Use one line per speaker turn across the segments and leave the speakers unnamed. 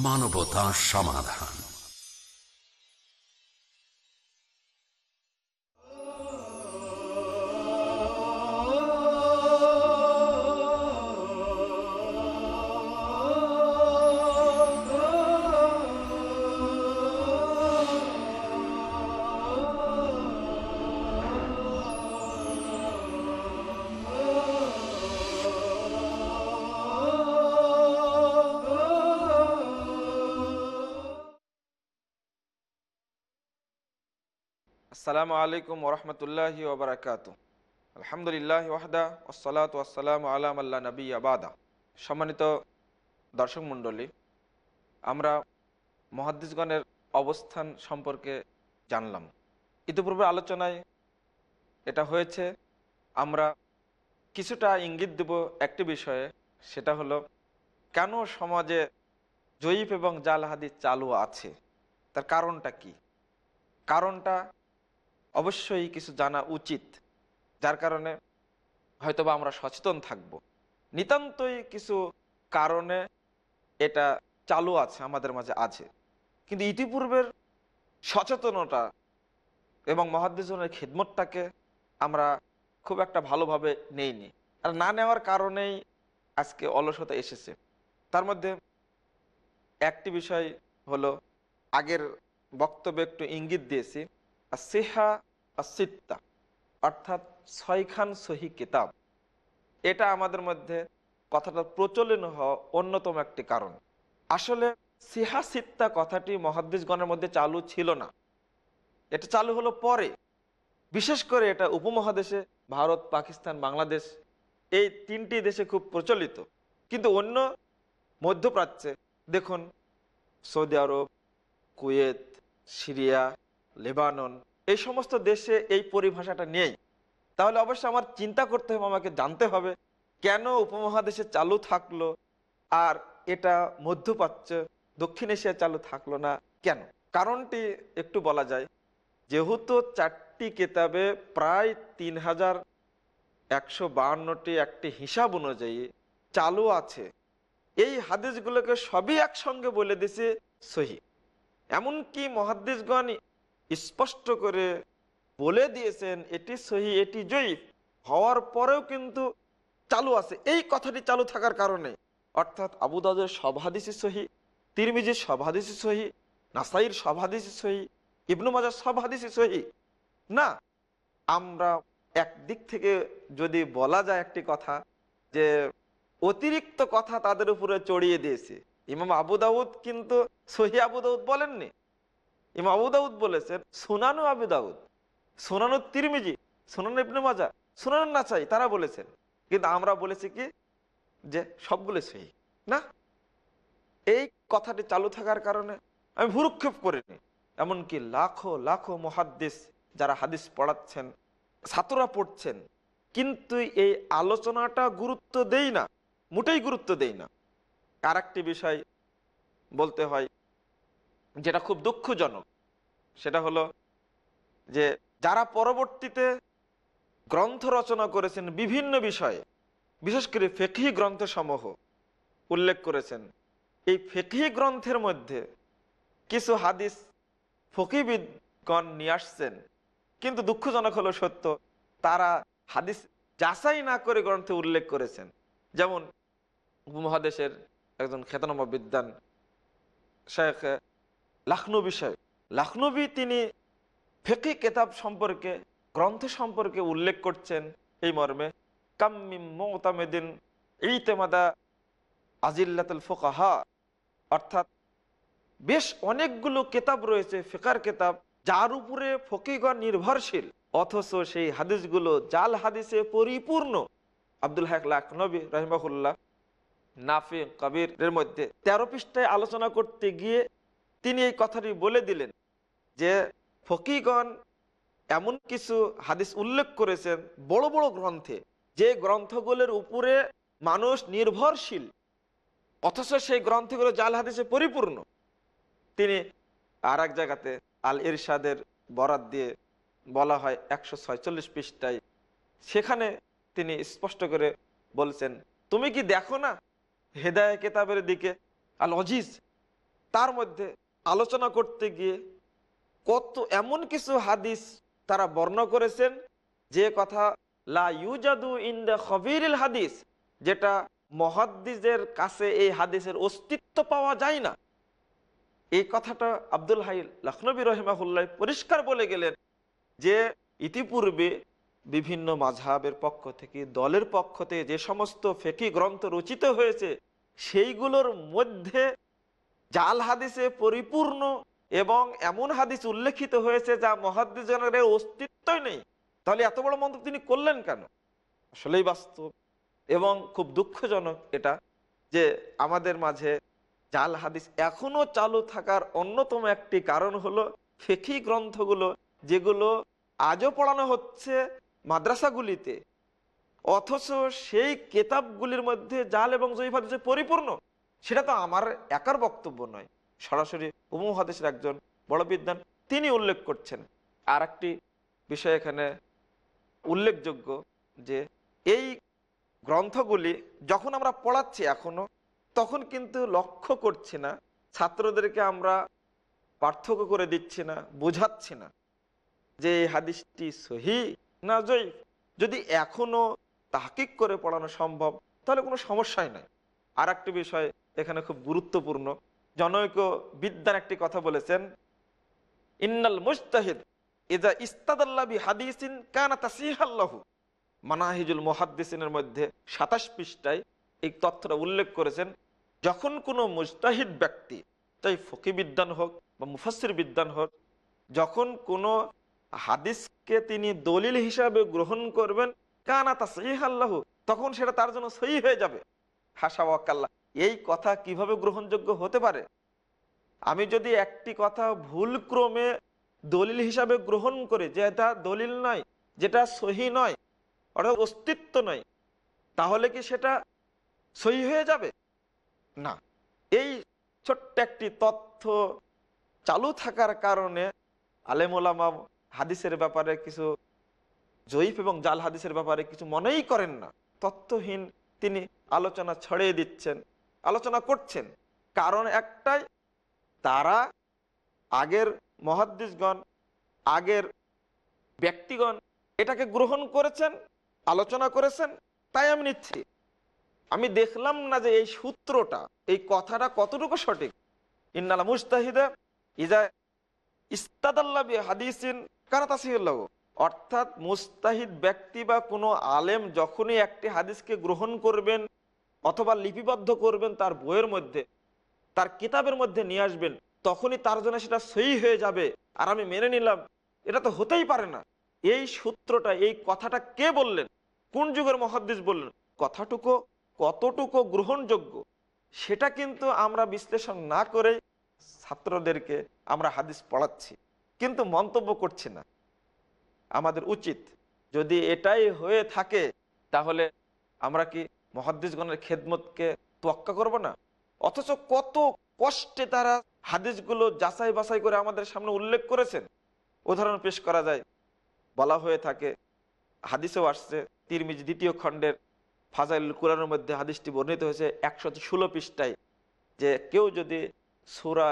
মানবতা সমাধান।
আসসালামু আলাইকুম ওরহমতুল্লাহি ওবরাকাত আলহামদুলিল্লাহ ওয়াহদা ওসলাত ওয়াসালাম আলাম আল্লাহ নবী আবাদা সম্মানিত দর্শক মণ্ডলী, আমরা মহাদ্দিসগণের অবস্থান সম্পর্কে জানলাম। ইতিপূর্বে আলোচনায় এটা হয়েছে, আমরা কিছুটা ইঙ্গিত দেব একটি বিষয়ে, সেটা হলো, কেন সমাজে জয়ীফ এবং জাল হাদিস চালু আছে? তার কারণটা কি? কারণটা অবশ্যই কিছু জানা উচিত, যার কারণে হয়তোবা আমরা সচেতন থাকব। নিতান্তই কিছু কারণে এটা চালু আছে, আমাদের মাঝে আছে। কিন্তু ইতিপূর্বের সচেতনতা এবং মহাদ্দেশনের খিদমতটাকে আমরা খুব একটা ভালোভাবে নেইনি। আর না নেওয়ার কারণেই আজকে অলসতা এসেছে। তার মধ্যে একটি বিষয় হলো, আগের বক্তব্যে একটু ইঙ্গিত দিয়েছি। সেহা আসিত্তা অর্থাৎ ছয়খান সহি কিতাব। এটা আমাদের মধ্যে কথাটা প্রচলন হওয়া অন্যতম একটি কারণ। আসলে সিহা, সিত্তা কথাটি মহাদ্দেশগণের মধ্যে চালু ছিল না। এটা চালু হলো পরে। বিশেষ করে এটা উপমহাদেশে, ভারত, পাকিস্তান, বাংলাদেশ, এই তিনটি দেশে খুব প্রচলিত। কিন্তু অন্য মধ্যপ্রাচ্যে, দেখুন, Saudi Arab, Kuwait, Syria Lebanon, এই সমস্ত দেশে এই পরিভাষাটা নেই। তাহলে অবশ্যই আমার চিন্তা করতে হবে, আমাকে জানতে হবে কেন উপমহাদেশে চালু থাকল আর এটা মধ্যপ্রাচ্য, দক্ষিণ এশিয়া চালু থাকল না, কেন? কারণটি একটু বলা যায়। যেহেতু চারটি কেতাবে প্রায় তিন হাজার একশো বাহান্নটি একটি হিসাব অনুযায়ী চালু আছে, এই হাদিসগুলোকে সবই একসঙ্গে বলে দিছে সহি। এমনকি মহাদ্দেশগণ স্পষ্ট করে বলে দিয়েছেন, এটি সহি, এটি জয়ীফ। হওয়ার পরেও কিন্তু চালু আছে। এই কথাটি চালু থাকার কারণে, অর্থাৎ আবু দাদের সব হাদিসি সহি, তিরমিজির সব হাদিসি সহি, নাসাইর সব হাদিসি সহি, ইবনু মাজার সব হাদিসি সহি। না, আমরা একদিক থেকে যদি বলা যায় একটি কথা যে, অতিরিক্ত কথা তাদের উপরে চড়িয়ে দিয়েছে। ইমাম আবু দাউদ কিন্তু সহি আবু দাউদ বলেননি। ইমাম আবু দাউদ বলেছেন, সুনানু আবু দাউদ, সুনানু তিরমিজি, সুনানু ইবনে মাজা, সুনানু নাচাই তারা বলেছেন। কিন্তু আমরা বলেছি কি, যে সবগুলো সহি, না? এই কথাটি চালু থাকার কারণে আমি ভুরুক্ষেপ করিনি। এমনকি লাখো লাখো মহাদ্দিস যারা হাদিস পড়াচ্ছেন, ছাত্ররা পড়ছেন, কিন্তু এই আলোচনাটা গুরুত্ব দেই না, মোটেই গুরুত্ব দেই না। আর বিষয় বলতে হয় যেটা খুব দুঃখজনক, সেটা হলো যে যারা পরবর্তীতে গ্রন্থ রচনা করেছেন বিভিন্ন বিষয়ে, বিশেষ করে ফেকহি গ্রন্থসমূহ উল্লেখ করেছেন, এই ফেকহি গ্রন্থের মধ্যে কিছু হাদিস ফকিবিদগণ নিয়ে আসছেন। কিন্তু দুঃখজনক হলো সত্য, তারা হাদিস যাচাই না করে গ্রন্থে উল্লেখ করেছেন। যেমন উপমহাদেশের একজন খ্যাতনামা বিদ্যান শেখ লাখনৌ বিষয়। লাখনবী তিনি ফেকি কেতাব সম্পর্কে, গ্রন্থ সম্পর্কে উল্লেখ করছেন এই মর্মে কাম্মিম মোতামেদিন ইতেমাদা আজিল্লাতুল ফোকাহা। অর্থাৎ বেশ অনেকগুলো কেতাব রয়েছে, ফেকার কেতাব, যার উপরে ফকিগণ নির্ভরশীল। অথচ সেই হাদিসগুলো জাল হাদিসে পরিপূর্ণ। আব্দুল হাক লাখ নবী রহিমাহুল্লাহ, নাফি, কবিরের মধ্যে তেরো পৃষ্ঠায় আলোচনা করতে গিয়ে তিনি এই কথাটি বলে দিলেন যে, ফকিগণ এমন কিছু হাদিস উল্লেখ করেছেন বড় বড় গ্রন্থে, যে গ্রন্থগুলোর উপরে মানুষ নির্ভরশীল, অথচ সেই গ্রন্থগুলো জাল হাদিসে পরিপূর্ণ। তিনি আর এক জায়গাতে আল ইরশাদের বরাত দিয়ে বলা হয় একশো ছয়চল্লিশ পৃষ্ঠায়। সেখানে তিনি স্পষ্ট করে বলছেন, তুমি কি দেখো না? হেদায় কেতাবের দিকে আল অজিজ তার মধ্যে আলোচনা করতে গিয়ে কত এমন কিছু হাদিস তারা বর্ণ করেছেন, যে কথা, লা ইউজাদু ইন দ্য খবিরুল হাদিস, যেটা মহাদ্দিজের কাছে এই হাদিসের অস্তিত্ব পাওয়া যায় না। এই কথাটা আব্দুল হাই লখনবী রহিমাহুল্লাহ পরিষ্কার বলে গেলেন যে, ইতিপূর্বে বিভিন্ন মাঝহাবের পক্ষ থেকে, দলের পক্ষ থেকে যে সমস্ত ফেকি গ্রন্থ রচিত হয়েছে, সেইগুলোর মধ্যে জাল হাদিসে পরিপূর্ণ এবং এমন হাদিস উল্লেখিত হয়েছে যা মহাদ্দিজনের অস্তিত্বই নেই। তাহলে এত বড় মন্তব্য তিনি করলেন কেন? আসলেই বাস্তব এবং খুব দুঃখজনক এটা যে আমাদের মাঝে জাল হাদিস এখনও চালু থাকার অন্যতম একটি কারণ হলো ফেকি গ্রন্থগুলো যেগুলো আজও পড়ানো হচ্ছে মাদ্রাসাগুলিতে। অথচ সেই কেতাবগুলির মধ্যে জাল এবং জয়ীফ হাদিসে পরিপূর্ণ। সেটা তো আমার একার বক্তব্য নয়। সরাসরি উপমহাদেশের একজন বড় বিদ্যান তিনি উল্লেখ করছেন। আর একটি বিষয় এখানে উল্লেখযোগ্য যে এই গ্রন্থগুলি যখন আমরা পড়াচ্ছি এখনও, তখন কিন্তু লক্ষ্য করছি না, ছাত্রদেরকে আমরা পার্থক্য করে দিচ্ছি না, বোঝাচ্ছি না যে এই হাদিসটি সহি না জয়ীফ যদি এখনও তাহকিক করে পড়ানো সম্ভব, তাহলে কোনো সমস্যাই নাই। আর একটি বিষয় এখানে খুব গুরুত্বপূর্ণ। জনৈক বিদ্যান একটি কথা বলেছেন, ইন্নাল মুস্তাহিদ ইজা ইস্তাদাল্লাবি হাদিসিন কানা তাসিহাল্লাহু মানাহিজুল মুহাদ্দিসিনের মধ্যে সাতাশ পৃষ্ঠায় এই তথ্যটা উল্লেখ করেছেন, যখন কোনো মুস্তাহিদ ব্যক্তি চাই ফকি বিদ্যান হোক বা মুফাসির বিদ্যান হোক, যখন কোনো হাদিসকে তিনি দলিল হিসাবে গ্রহণ করবেন, কানা তা আল্লাহ তখন সেটা তার জন্য সহি হয়ে যাবে। হাসা ওয়াক্কাল্লা এই কথা কীভাবে গ্রহণযোগ্য হতে পারে? আমি যদি একটি কথা ভুল ক্রমে দলিল হিসাবে গ্রহণ করে যে এটা দলিল নয়, যেটা সহি নয়, অর্থাৎ অস্তিত্ব নয়, তাহলে কি সেটা সহি হয়ে যাবে? না। এই ছোট্ট একটি তথ্য চালু থাকার কারণে আলেমুলামা হাদিসের ব্যাপারে কিছু জয়ীফ এবং জাল হাদিসের ব্যাপারে কিছু মনেই করেন না। তথ্যহীন তিনি আলোচনা ছড়িয়ে দিচ্ছেন। আলোচনা করছেন। কারণ একটাই, তারা আগের মহাদ্দিসগণ, আগের ব্যক্তিগণ এটাকে গ্রহণ করেছেন, আলোচনা করেছেন, তাই আমি নিচ্ছি। আমি দেখলাম না যে এই সূত্রটা, এই কথাটা কতটুকু সঠিক। ইন্নালা মুস্তাহিদা ইজা ইস্তাদাল্লাবি হাদিসিন কারা কারাতাসিল্লাহ অর্থাৎ মুস্তাহিদ ব্যক্তি বা কোনো আলেম যখনই একটি হাদিসকে গ্রহণ করবেন অথবা লিপিবদ্ধ করবেন তার বইয়ের মধ্যে, তার কিতাবের মধ্যে নিয়ে আসবেন, তখনই তার জন্য সেটা সই হয়ে যাবে। আর আমি মেনে নিলাম, এটা তো হতেই পারে না। এই সূত্রটা, এই কথাটা কে বললেন? কোন যুগের মহাদ্দিস বললেন? কথাটুকু, কতটুকু গ্রহণযোগ্য? সেটা কিন্তু আমরা বিশ্লেষণ না করে ছাত্রদেরকে আমরা হাদিস পড়াচ্ছি। কিন্তু মন্তব্য করছি না। আমাদের উচিত, যদি এটাই হয়ে থাকে, তাহলে আমরা কি মহাদ্দিসগণের খেদমতকে তোয়াক্কা করব না? অথচ কত কষ্টে তারা হাদিসগুলো যাচাই বাছাই করে আমাদের সামনে উল্লেখ করেছেন। উদাহরণ পেশ করা যায়। বলা হয়ে থাকে, হাদিসেও আসছে, তিরমিজ দ্বিতীয় খণ্ডের ফাজাইল কোরআনের মধ্যে হাদিসটি বর্ণিত হয়েছে একশো ষোলো পৃষ্ঠায় যে কেউ যদি সুরা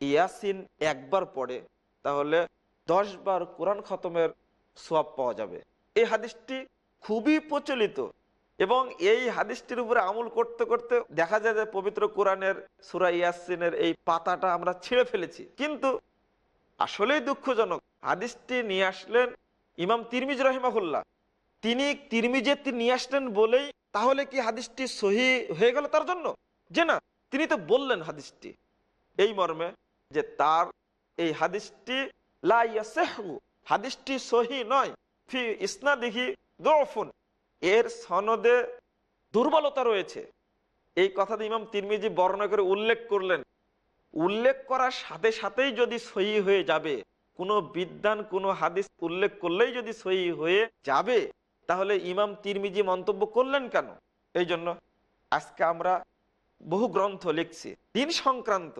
ইয়াসিন একবার পড়ে, তাহলে দশ বার কোরআন খতমের সোয়াব পাওয়া যাবে। এই হাদিসটি খুবই প্রচলিত। এবং এই হাদিসটির উপরে আমল করতে করতে দেখা যায় যে পবিত্র কোরআনের সুরা ইয়াসিনের এই পাতাটা আমরা ছিঁড়ে ফেলেছি। কিন্তু আসলেই দুঃখজনক, হাদিসটি নিয়ে আসলেন ইমাম তিরমিজ রহিমাহুল্লাহ। তিনি তিরমিজে নিয়ে আসলেন বলেই তাহলে কি হাদিসটি সহি হয়ে গেল তার জন্য? যে না, তিনি তো বললেন হাদিসটি। এই মর্মে যে তার এই হাদিসটি হাদিসটি সহি নয়, ফি ইসনাদিহি দফুন। এর সনদে দুর্বলতা রয়েছে। এই কথাটা ইমাম তিরমিজি বর্ণনা করে উল্লেখ করলেন। উল্লেখ করার সাথে সাথেই যদি সহি হয়ে যাবে, কোনো বিদ্যান কোনো হাদিস উল্লেখ করলেই যদি সহি হয়ে যাবে, তাহলে ইমাম তিরমিজি মন্তব্য করলেন কেন? এই জন্য আজকে আমরা বহু গ্রন্থ লিখছি। দিন সংক্রান্ত।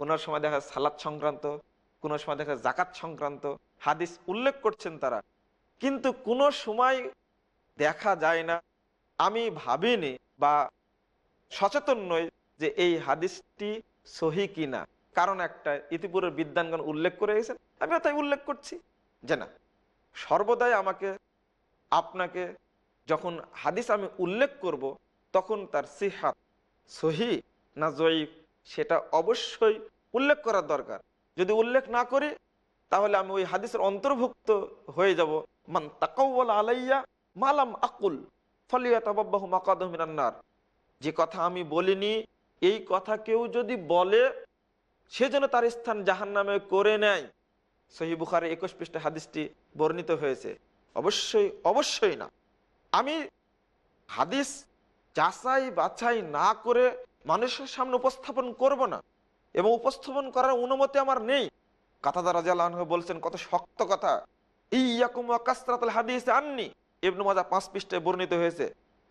কোনো সময় দেখা সালাদ সংক্রান্ত, কোনো সময় দেখা জাকাত সংক্রান্ত, হাদিস উল্লেখ করছেন তারা। কিন্তু কোনো সময় দেখা যায় না। আমি ভাবিনি বা সচেতন নই যে এই হাদিসটি সহি কিনা। কারণ একটা ইতিপূর্বে বিদ্যানগণ উল্লেখ করে গেছেন আমি তাই উল্লেখ করছি। যে না, সর্বদাই আমাকে, আপনাকে যখন হাদিস আমি উল্লেখ করব, তখন তার সিহাত সহি না জয়ীফ সেটা অবশ্যই উল্লেখ করার দরকার। যদি উল্লেখ না করি, তাহলে আমি ওই হাদিসের অন্তর্ভুক্ত হয়ে যাব। মান তাকাউল আলাইয়া মালাম আকুল ফলিয়া তাবাব্বাহু মিনান্নার যে কথা আমি বলিনি, এই কথা কেউ যদি বলে, সে যেন তার স্থান জাহান নামে করে নেয়। সহি বুখারে একুশ পৃষ্ঠে হাদিসটি বর্ণিত হয়েছে। অবশ্যই অবশ্যই না। আমি হাদিস যাচাই বাছাই না করে মানুষের সামনে উপস্থাপন করব না এবং উপস্থাপন করার অনুমতি আমার নেই। কাতাদা রাজিয়াল বলছেন, কত শক্ত কথা। ইয়াকুম কাসরাতুল হাদিস আননি। ইবনু মাজা পাঁচ পৃষ্ঠে বর্ণিত হয়েছে,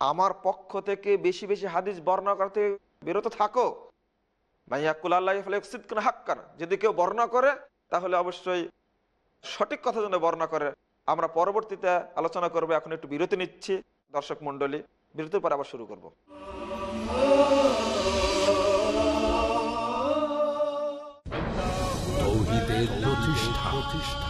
আমার পক্ষ থেকে বেশি বেশি হাদিস বর্ণনা করতে বিরত থাকো। ভাইয়াকুল আল্লাহ হাক্কান। যদি কেউ বর্ণনা করে, তাহলে অবশ্যই সঠিক কথা যেন বর্ণনা করে। আমরা পরবর্তীতে আলোচনা করব, এখন একটু বিরতি নিচ্ছি। দর্শক মন্ডলী বিরতির পর আবার শুরু করব।
প্রতিষ্ঠা।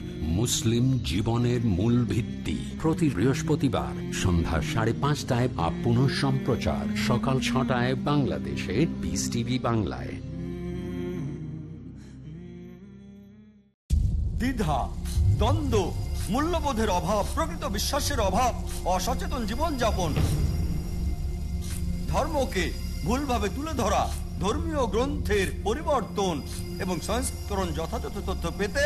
মুসলিম জীবনের মূল ভিত্তি। প্রতি বৃহস্পতিবার সন্ধ্যা সাড়ে পাঁচটায় বা পুনঃ সম্প্রচার। সকাল ছটায় বাংলাদেশে পিস টিভি বাংলায়।
দ্বিধা, দ্বন্দ্ব, মূল্যবোধের অভাব, প্রকৃত বিশ্বাসের অভাব, অসচেতন জীবনযাপন। ধর্মকে ভুলভাবে তুলে ধরা, ধর্মীয় গ্রন্থের পরিবর্তন এবং সংস্করণ যথাযথ তথ্য পেতে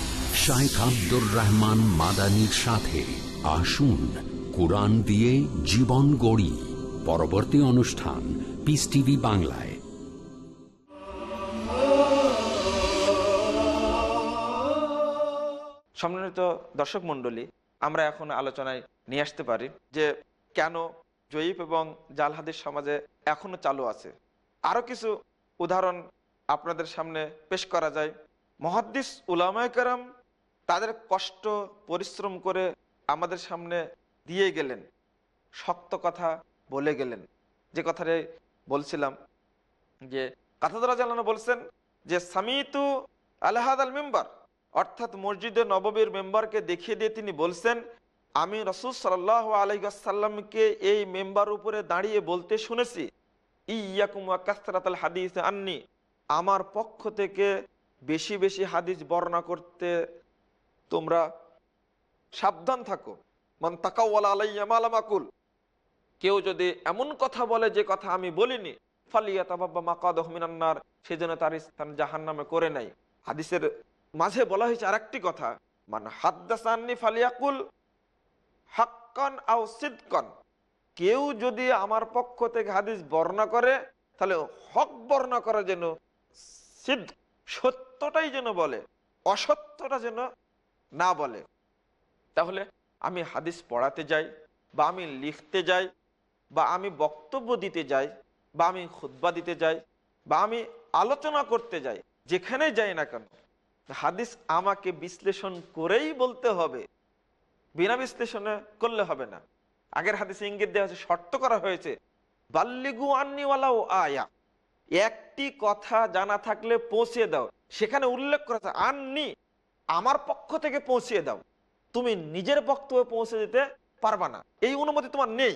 শাইখ আব্দুর রহমান মাদানির সাথে আসুন কোরআন দিয়ে জীবন গড়ি। পরবর্তী অনুষ্ঠান পিস টিভি বাংলায়।
সম্মানিত দর্শক মণ্ডলী, আমরা এখন আলোচনায় নিয়ে আসতে পারি যে কেন জয়ীফ এবং জাল হাদিস সমাজে এখনও চালু আছে। আরও কিছু উদাহরণ আপনাদের সামনে পেশ করা যায়। মহাদ্দিস উলামায় কারাম তাদের কষ্ট, পরিশ্রম করে আমাদের সামনে দিয়ে গেলেন। শক্ত কথা বলে গেলেন। যে কথাটা বলছিলাম যে কাথাদরা জানানো বলছেন যে, সামিতু আলহাদ আল মেম্বার, অর্থাৎ মসজিদে নববীর মেম্বারকে দেখিয়ে দিয়ে তিনি বলছেন, আমি রসুল সাল্লাহ আলহাসাল্লামকে এই মেম্বার উপরে দাঁড়িয়ে বলতে শুনেছি। ইয়াকুম হাদিস আননি, আমার পক্ষ থেকে বেশি বেশি হাদিস বর্ণনা করতে তোমরা সাবধান থাকো। মান তাকাওয়ালা আলাইয়া মালামাকুল কেউ যদি এমন কথা বলে যে কথা আমি বলিনি, ফালিয়া তাবাব্বা মাকাদহ মিনান্নার সেজন্য তার স্থান জাহান নামে করে নাই হাদিসের মাঝে বলা হয়েছে আর একটি কথা, মান হাদ্দাসান্নি ফালিয়াকুল হাক্কান আও সিদকন। কেউ যদি আমার পক্ষ থেকে হাদিস বর্ণনা করে, তাহলে হক বর্ণনা করা যেন সিদ্ধ সত্যটাই যেন বলে, অসত্যটা যেন না বলে। তাহলে আমি হাদিস পড়াতে যাই, বা আমি লিখতে যাই, বা আমি বক্তব্য দিতে যাই, বা আমি খুদ্া দিতে যাই, বা আমি আলোচনা করতে যাই, যেখানে যাই না কেন। হাদিস আমাকে বিশ্লেষণ করেই বলতে হবে, বিনা বিশ্লেষণে করলে হবে না। আগের হাদিসে ইঙ্গিত দেওয়া হয়েছে, শর্ত করা হয়েছে, বাল্লিগু আন্নিওয়ালাও আয়া। একটি কথা জানা থাকলে পৌঁছে দাও। সেখানে উল্লেখ করা আননি আমার পক্ষ থেকে পৌঁছিয়ে দাও। তুমি নিজের বক্তব্যে পৌঁছে দিতে পারবা না। এই অনুমতি তোমার নেই।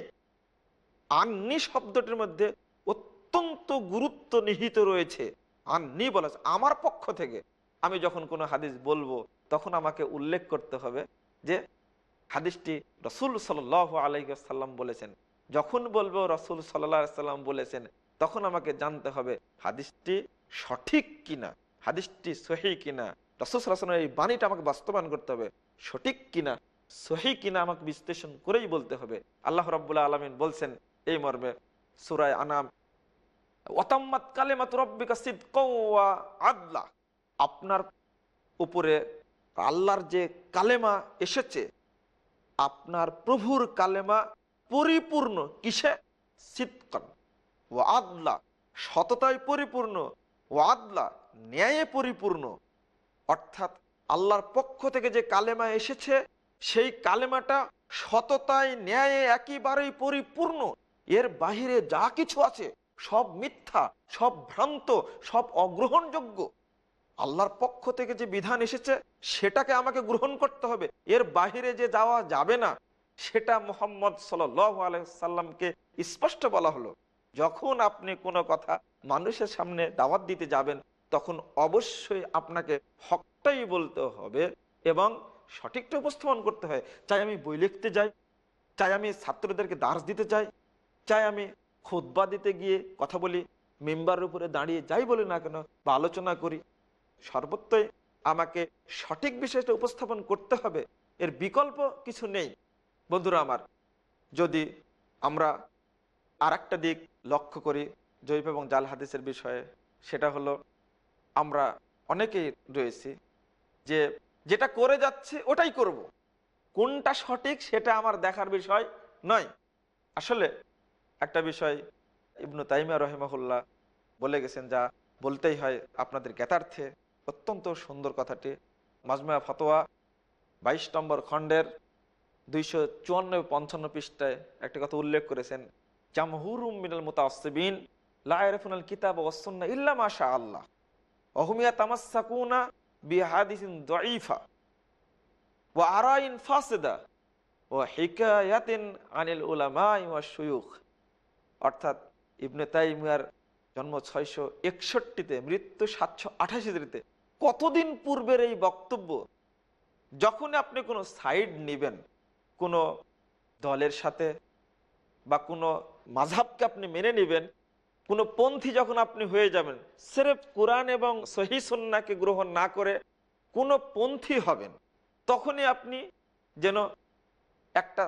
আন্নি শব্দটির মধ্যে অত্যন্ত গুরুত্ব নিহিত রয়েছে। আন্নি বলা, আমার পক্ষ থেকে আমি যখন কোনো হাদিস বলব, তখন আমাকে উল্লেখ করতে হবে যে হাদিসটি রসুল সাল আলাইসাল্লাম বলেছেন। যখন বলব রসুল সাল্লাহ সাল্লাম বলেছেন, তখন আমাকে জানতে হবে হাদিসটি সঠিক কিনা, হাদিসটি সহি কিনা। রসুল সাল্লাহামের এই বাণীটা আমাকে বাস্তবায়ন করতে হবে। সঠিক কিনা, সহি কিনা আমাকে বিশ্লেষণ করেই বলতে হবে। আল্লাহ রব্বুল্লাহ আলমিন বলছেন এই মর্মে সুরায় আনাম ওতাম্মাত কালেমাত রব্বিকা সিদ্কওয়া আদলা। আপনার উপরে আল্লাহর যে কালেমা এসেছে, আপনার প্রভুর কালেমা পরিপূর্ণ কিসে? সিদ্কন ও আদলা। সততায় পরিপূর্ণ ও আদলা। ন্যায়ে পরিপূর্ণ। অর্থাৎ আল্লাহর পক্ষ থেকে যে কালেমা এসেছে, সেই কালেমাটা সততায়, ন্যায়ে একেবারেই পরিপূর্ণ। এর বাহিরে যা কিছু আছে, সব মিথ্যা, সব ভ্রান্ত, সব অগ্রহণযোগ্য। আল্লাহর পক্ষ থেকে যে বিধান এসেছে, সেটাকে আমাকে গ্রহণ করতে হবে। এর বাহিরে যে যাওয়া যাবে না, সেটা মোহাম্মদ সাল্লামকে স্পষ্ট বলা হলো। যখন আপনি কোনো কথা মানুষের সামনে দাওয়াত দিতে যাবেন তখন অবশ্যই আপনাকে হকটাই বলতে হবে এবং সঠিকটা উপস্থাপন করতে হয়। চাই আমি বই লিখতে যাই, চাই আমি ছাত্রদেরকে দাস দিতে চাই চাই আমি খুদ্া দিতে গিয়ে কথা বলি মেম্বারের উপরে দাঁড়িয়ে যাই বলি না কেন বা আলোচনা করি। সর্বত্রই আমাকে সঠিক বিষয়টা উপস্থাপন করতে হবে, এর বিকল্প কিছু নেই। বন্ধুরা আমার, যদি আমরা আর দিক লক্ষ্য করি জৈব এবং জাল হাদিসের বিষয়ে, সেটা হলো আমরা অনেকেই রয়েছি যে যেটা করে যাচ্ছে ওটাই করব। কোনটা সঠিক সেটা আমার দেখার বিষয় নয়। আসলে একটা বিষয় ইবনু তাইমা রহেমাহুল্লাহ বলে গেছেন যা বলতেই হয় আপনাদের জ্ঞাতার্থে। অত্যন্ত সুন্দর কথাটি। মাজমা ফতোয়া বাইশ নম্বর খণ্ডের দুইশো চুয়ান্ন পঞ্চান্ন পৃষ্ঠায় একটা কথা উল্লেখ করেছেন, জামহুরুম মিনাল মুতাসিবিন লায়রফুনাল কিতাব ওয়াসুন্না ইল্লা মাশা আল্লাহ অহমিয়া তামাসাকুনা বিহাদিসিন দঈফা ও আরাইন ফাসিদা ও হিকায়াতিন আনিল উলামা ওয়া শুয়ুখ। অর্থাৎ ইবনে তাইমিয়ার জন্ম ছয়শো একষট্টিতে, মৃত্যু সাতশো আঠাশিতে। কতদিন পূর্বের এই বক্তব্য? যখন আপনি কোনো সাইড নেবেন, কোনো দলের সাথে বা কোনো মাঝাবকে আপনি মেনে নেবেন কোনো পন্থী যখন আপনি হয়ে যাবেন, সেরেফ কোরআন এবং সহি সন্নাকে গ্রহণ না করে কোনো পন্থী হবেন, তখনই আপনি যেন একটা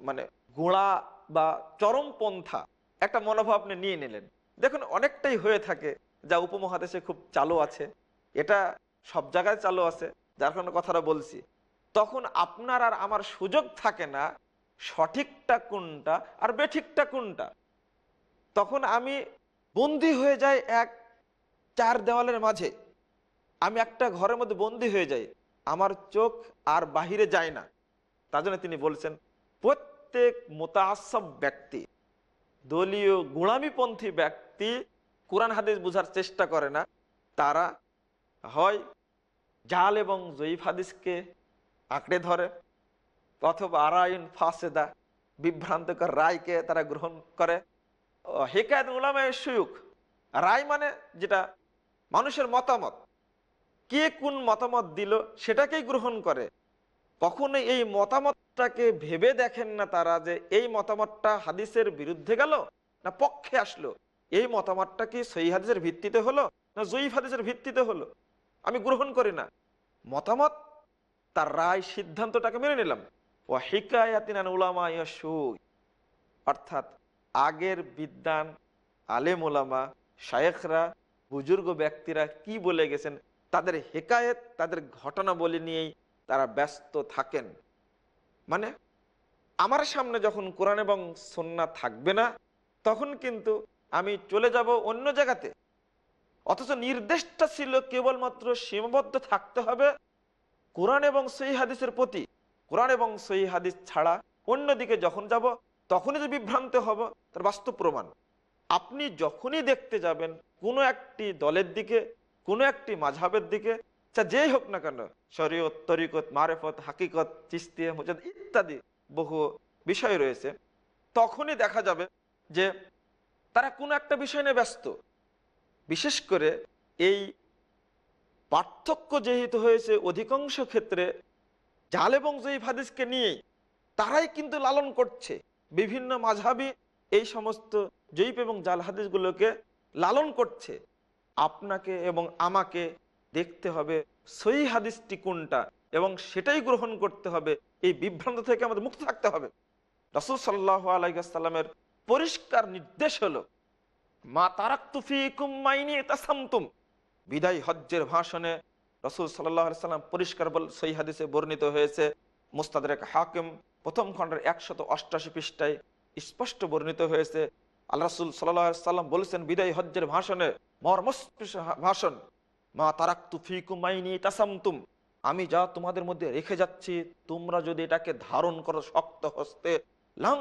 মানে গোড়া বা চরমপন্থা একটা মনোভাব আপনি নিয়ে নিলেন। দেখুন, অনেকটাই হয়ে থাকে যা উপমহাদেশে খুব চালু আছে। এটা সব জায়গায় চালু আছে, যার কারণে কথাটা বলছি। তখন আপনার আর আমার সুযোগ থাকে না সঠিকটা কোনটা আর বেঠিকটা কোনটা। তখন আমি বন্দি হয়ে যাই এক চার দেওয়ালের মাঝে। আমি একটা ঘরের মধ্যে বন্দি হয়ে যাই। আমার চোখ আর বাহিরে যায় না। তার জন্য তিনি বলছেন, প্রত্যেক মোতাসব ব্যক্তি, দলীয় গোড়ামিপন্থী ব্যক্তি কোরআন হাদিস বোঝার চেষ্টা করে না। তারা হয় জাল এবং জয়ীফ হাদিসকে আঁকড়ে ধরে অথবা আরাইন ফাসেদা বিভ্রান্তকর রায়কে তারা গ্রহণ করে। হেকায়ত উলামায় সুয়ুক। রায় মানে যেটা মানুষের মতামত। কে কোন মতামত দিল সেটাকেই গ্রহণ করে। কখনো এই মতামতটাকে ভেবে দেখেন না তারা যে এই মতামতটা হাদিসের বিরুদ্ধে গেল না পক্ষে আসলো। এই মতামতটা কি সই হাদিসের ভিত্তিতে হলো না জয়ীফ হাদিসের ভিত্তিতে হলো? আমি গ্রহণ করি না। মতামত তার রায় সিদ্ধান্তটাকে মেনে নিলাম। ও হিকায়াতিন উলামা অর্থাৎ আগের বিদ্যান আলেম ওলামা শায়েখরা, বুজুর্গ ব্যক্তিরা কি বলে গেছেন? তাদের হেকায়েত, তাদের ঘটনা বলে নিয়েই তারা ব্যস্ত থাকেন। মানে আমার সামনে যখন কোরআন এবং সন্না থাকবে না, তখন কিন্তু আমি চলে যাব অন্য জায়গাতে। অথচ নির্দেশটা ছিল কেবলমাত্র সীমাবদ্ধ থাকতে হবে কোরআন এবং সহি হাদিসের প্রতি। কোরআন এবং সহি হাদিস ছাড়া অন্যদিকে যখন যাব তখনই যে বিভ্রান্ত হব, তার বাস্তব প্রমাণ। আপনি যখনই দেখতে যাবেন, কোনো একটি দলের দিকে, কোনো একটি মাঝাবের দিকে যা যেই হোক না কেন, শরীয়ত, তরিকত, মারেফত, হাকিকত চিস্তিয়া মুজাদ ইত্যাদি বহু বিষয় রয়েছে, তখনই দেখা যাবে যে তারা কোনো একটা বিষয় নিয়ে ব্যস্ত। বিশেষ করে এই পার্থক্য যেহেতু হয়েছে অধিকাংশ ক্ষেত্রে জাল এবং জয়ীফ হাদিসকে নিয়েই, তারাই কিন্তু লালন করছে। বিভিন্ন মাঝাবি এই সমস্ত জয়ীফ এবং জাল হাদিসগুলোকে লালন করছে। আপনাকে এবং আমাকে দেখতে হবে সই হাদিসটি কোনটা এবং সেটাই গ্রহণ করতে হবে। এই বিভ্রান্ত থেকে আমাদের মুক্ত থাকতে হবে। রসুল সাল্লাহ আলাইসাল্লামের পরিষ্কার নির্দেশ হলো, মা তারাক তুফিকুম মাইনি তাসামতুম। বিদায় হজ্জের ভাষণে রসুল সাল্লাহ সাল্লাম পরিষ্কার বল সই হাদিসে বর্ণিত হয়েছে মুস্তাদের হাকিম প্রথম খণ্ডের একশত অষ্টাশি পৃষ্ঠায় স্পষ্ট বর্ণিত হয়েছে, আল্লাহ রসুল সাল্লাম বলেছেন, বিদায় হজ্জের ভাষণে ভাষণ, মা তারাক তুফিকুম মাইনি তাসামতুম, আমি যা তোমাদের মধ্যে রেখে যাচ্ছি, তোমরা যদি এটাকে ধারণ করো শক্ত হস্তে, লাং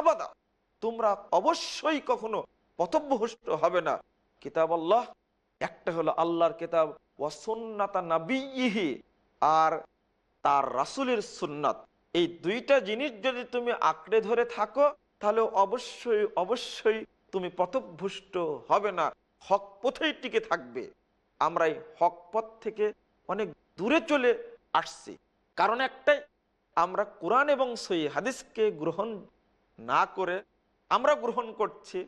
আবাদা, তোমরা অবশ্যই কখনো পথভ্রষ্ট হবে না। কিতাব আল্লাহ একটা হলো আল্লাহর কিতাব ওয়াসুন্নাতা নাবিহি আর তার রাসুলের সুন্নাত। এই দুইটা জিনিস যদি তুমি আঁকড়ে ধরে থাকো, তাহলে অবশ্যই অবশ্যই তুমি পথভ্রষ্ট হবে না। হক পথেই টিকে থাকবে। আমরা এই হক পথ থেকে অনেক দূরে চলে আসছি। কারণ একটাই, আমরা কোরআন এবং সই হাদিসকে গ্রহণ না করে আমরা গ্রহণ করছি।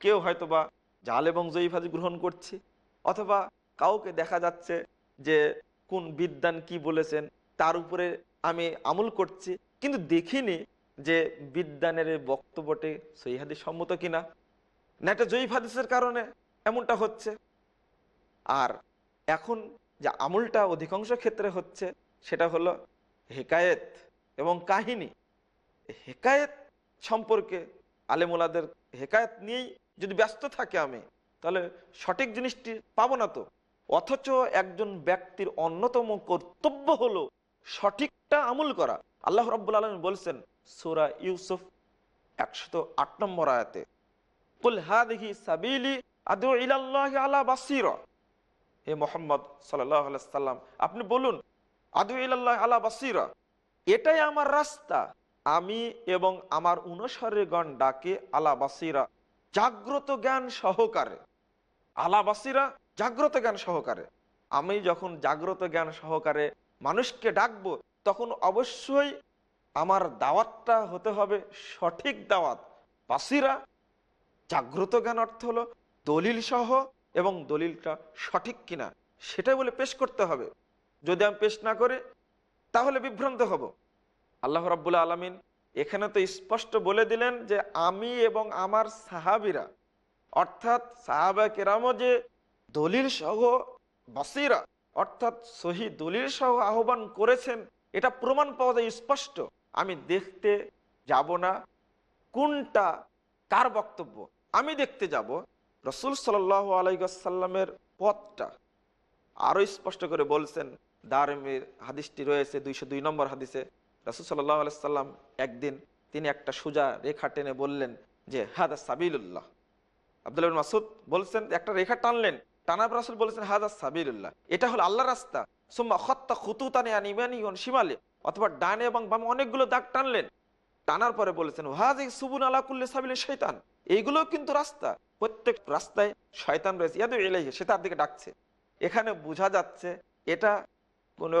কেউ হয়তোবা জাল এবং জয়ীফ হাদিস গ্রহণ করছি, অথবা কাউকে দেখা যাচ্ছে যে কোন বিদ্যান কি বলেছেন, তার উপরে আমি আমল করছি। কিন্তু দেখিনি যে বিদ্যানের বক্তব্যটি সই হাদিস সম্মত কিনা। না একটা জয়ীফ হাদিসের কারণে এমনটা হচ্ছে। আর এখন যে আমলটা অধিকাংশ ক্ষেত্রে হচ্ছে, সেটা হলো হেকায়েত এবং কাহিনী। হেকায়েত সম্পর্কে আলেমুলাদের হেকায়েত নিয়েই যদি ব্যস্ত থাকে আমি, তাহলে সঠিক জিনিসটি পাবো না তো। অথচ একজন ব্যক্তির অন্যতম কর্তব্য হলো সঠিকটা আমল করা। আল্লাহ রব্বুল আলম বলছেন সুরা ইউসুফ একশত আট নম্বর আয়াতে, কুল হা দেখি সাবিলি ইলাল্লাহি বাসিরা। হে মোহাম্মদ সাল্লাম, আপনি বলুন আদু ইল্লাহ আলা বাসিরা, এটাই আমার রাস্তা। আমি এবং আমার অনুসারীগণ ডাকে আলা জাগ্রত জ্ঞান সহকারে। আলা বাসিরা, জাগ্রত জ্ঞান সহকারে। আমি যখন জাগ্রত জ্ঞান সহকারে মানুষকে ডাকবো তখন অবশ্যই আমার দাওয়াতটা হতে হবে সঠিক দাওয়াত। বাসিরা, জাগ্রত জ্ঞান অর্থ হলো দলিল সহ এবং দলিলটা সঠিক কিনা, সেটাই বলে পেশ করতে হবে। যদি আমি পেশ না করি, তাহলে বিভ্রান্ত হব। আল্লাহ রাবুল্লাহ আলমিন এখানে তো স্পষ্ট বলে দিলেন যে আমি এবং আমার সাহাবিরা, অর্থাৎ সাহাবা কেরামও যে দলিল সহ বসিরা, অর্থাৎ সহি দলিল সহ আহ্বান করেছেন এটা প্রমাণ পাওয়া যায় স্পষ্ট। আমি দেখতে যাব না। কোনটা কার বক্তব্য? আমি দেখতে যাব। রসুল সাল আলাইসাল্লামের পথটা। আরও স্পষ্ট করে বলছেন, দারমের হাদিসটি রয়েছে দুইশো দুই নম্বর হাদিসে। রসুল সাল্লাহ আলাইসাল্লাম একদিন তিনি একটা সোজা রেখা টেনে বললেন যে, হাদা সাবিল্লাহ আব্দুল মাসুদ বলছেন, একটা রেখা টানলেন। টানাব রাসুল বলেছেন, হাদা সাবিল্লাহ এটা হলো আল্লাহ রাস্তা। সোম্মা খত্তা খুতুতানে শিমালে, অথবা ডানে এবং বামে অনেকগুলো দাগ টানলেন। টানার পরে বলেছেন হাজ সুবুন আলা কুল্লে সাবিলে শৈতান এইগুলো কিন্তু রাস্তা। প্রত্যেক রাস্তায় শয়তান রয়েছে। ইয়াদ এলাইহে সে তার দিকে ডাকছে। এখানে বোঝা যাচ্ছে, এটা কোনো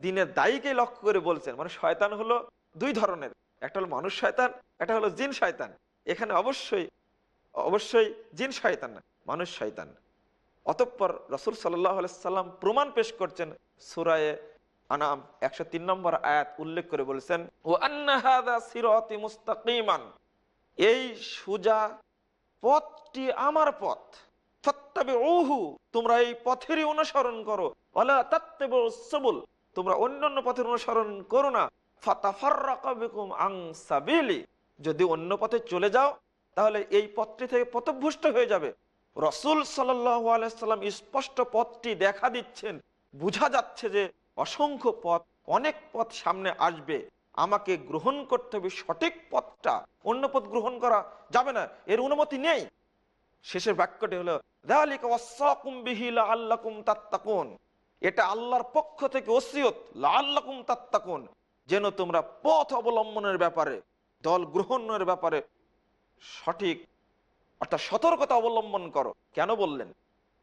দিনের দায়ীকে লক্ষ্য করে বলছেন। মানে শয়তান হলো দুই ধরনের। একটা হলো মানুষ শয়তান, একটা হলো জিন শয়তান। এখানে অবশ্যই অবশ্যই জিন শয়তান না মানুষ শয়তান। অতঃপর রসুল সাল্লাহ সাল্লাম প্রমাণ পেশ করছেন সুরায়ে আনাম একশো তিন নম্বর আয়াত উল্লেখ করে বলেছেন, ও মুস্তাকিমান এই সুজা পথটি আমার পথ। ওহু তোমরা এই পথেরই অনুসরণ করো। ওলা তাত্তেবে সবুল, তোমরা অন্যান্য পথের অনুসরণ করো না। ফাতাফাররাকাবিকুম আং সাবিলি, যদি অন্য পথে চলে যাও, তাহলে এই পথটি থেকে পথভ্রষ্ট হয়ে যাবে। রসুল সাল্লাম স্পষ্ট পথটি দেখা দিচ্ছেন। বুঝা যাচ্ছে যে অসংখ্য পথ, অনেক পথ সামনে আসবে। আমাকে গ্রহণ করতে হবে সঠিক পথটা, অন্য পথ গ্রহণ করা যাবে না, এর অনুমতি নেই। শেষের বাক্যটি হলো। এটা আল্লাহর পক্ষ থেকে ওসিয়ত, লাআল্লাকুম তাত্তাকুন। যেন তোমরা পথ অবলম্বনের ব্যাপারে, দল গ্রহণের ব্যাপারে সঠিক অর্থাৎ সতর্কতা অবলম্বন করো। কেন বললেন?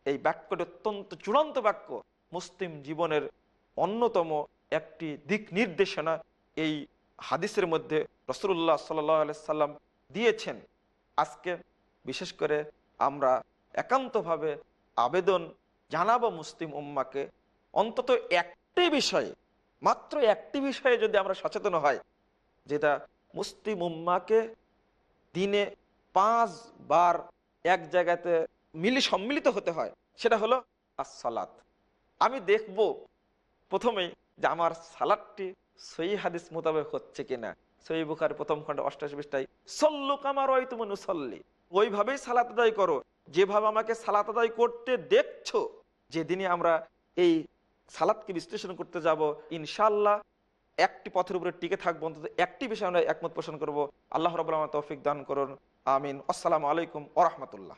এই বাক্যটি অত্যন্ত চূড়ান্ত বাক্য। মুসলিম জীবনের অন্যতম একটি দিক নির্দেশনা এই হাদিসের মধ্যে রসুল্লাহ সাল্লাম দিয়েছেন। আজকে বিশেষ করে আমরা একান্তভাবে আবেদন জানাব মুসলিম উম্মাকে অন্তত একটি বিষয়ে, মাত্র একটি বিষয়ে যদি আমরা সচেতন হয়, যেটা মুসলিম উম্মাকে দিনে পাঁচ বার এক জায়গাতে মিলি সম্মিলিত হতে হয়, সেটা হলো আসসালাত। আমি দেখব প্রথমেই যে আমার সালাদটি সই হাদিস মোতাবেক হচ্ছে কিনা। সই বুখার প্রথম খণ্ড অষ্টাশি পৃষ্ঠায়, সল্লু কামার ওই তুমি নুসল্লি ওইভাবেই সালাত আদায় করো। যেভাবে আমাকে সালাত আদায় করতে দেখছ, যেদিনই আমরা এই সালাদকে বিশ্লেষণ করতে যাব ইনশাল্লাহ একটি পথের উপরে টিকে থাকব, অন্তত একটি বিষয়ে আমরা একমত পোষণ করব। আল্লাহ রবাহ তৌফিক দান করুন। আমিন। আসসালামু আলাইকুম ওরহমতুল্লাহ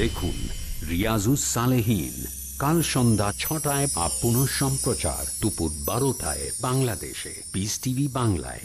দেখুন, রিয়াজুস সালেহীন। কাল সন্ধ্যা ছটায় বা পুনঃ সম্প্রচার দুপুর বারোটায় বাংলাদেশে। পিস টিভি বাংলায়।